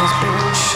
has been